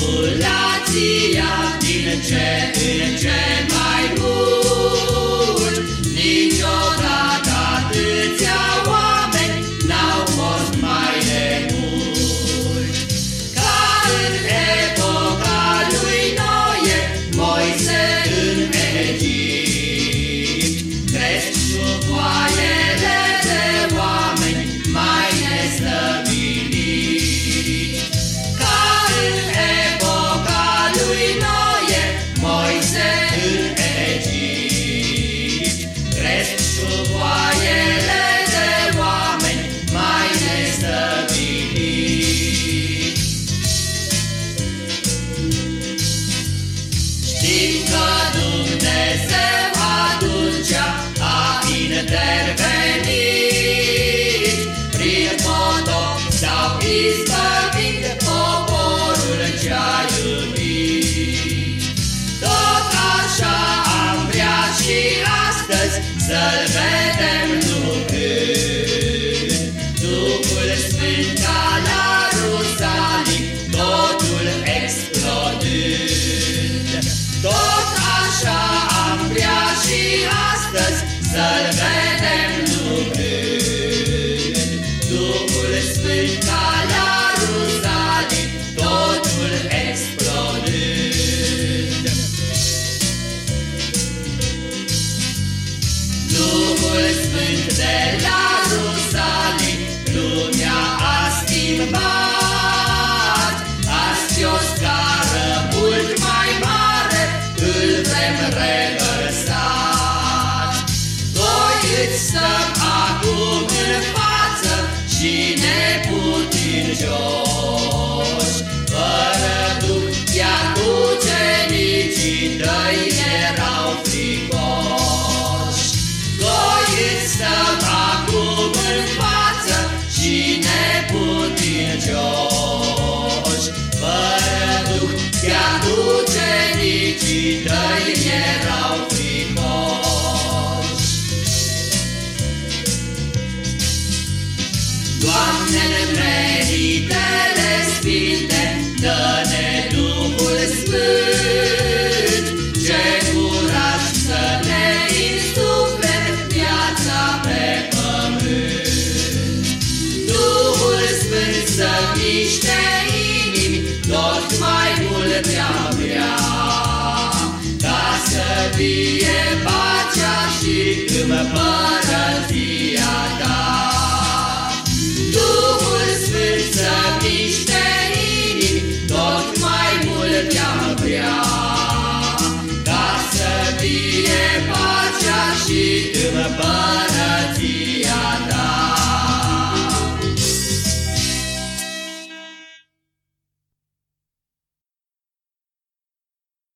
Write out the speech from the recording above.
Populația din ce în ce mai mult. izbăvit poporul ce-a. Tot așa am vrea și astăzi să-L vedem into their. Doamne, meritele sfinte, dă-ne Duhul Sfânt, ce curaj să ne insufle viața pe pământ. Duhul Sfânt să miște inimi, tot mai mult te-a să fie pacea și împărăția. fie pacea și împărăția.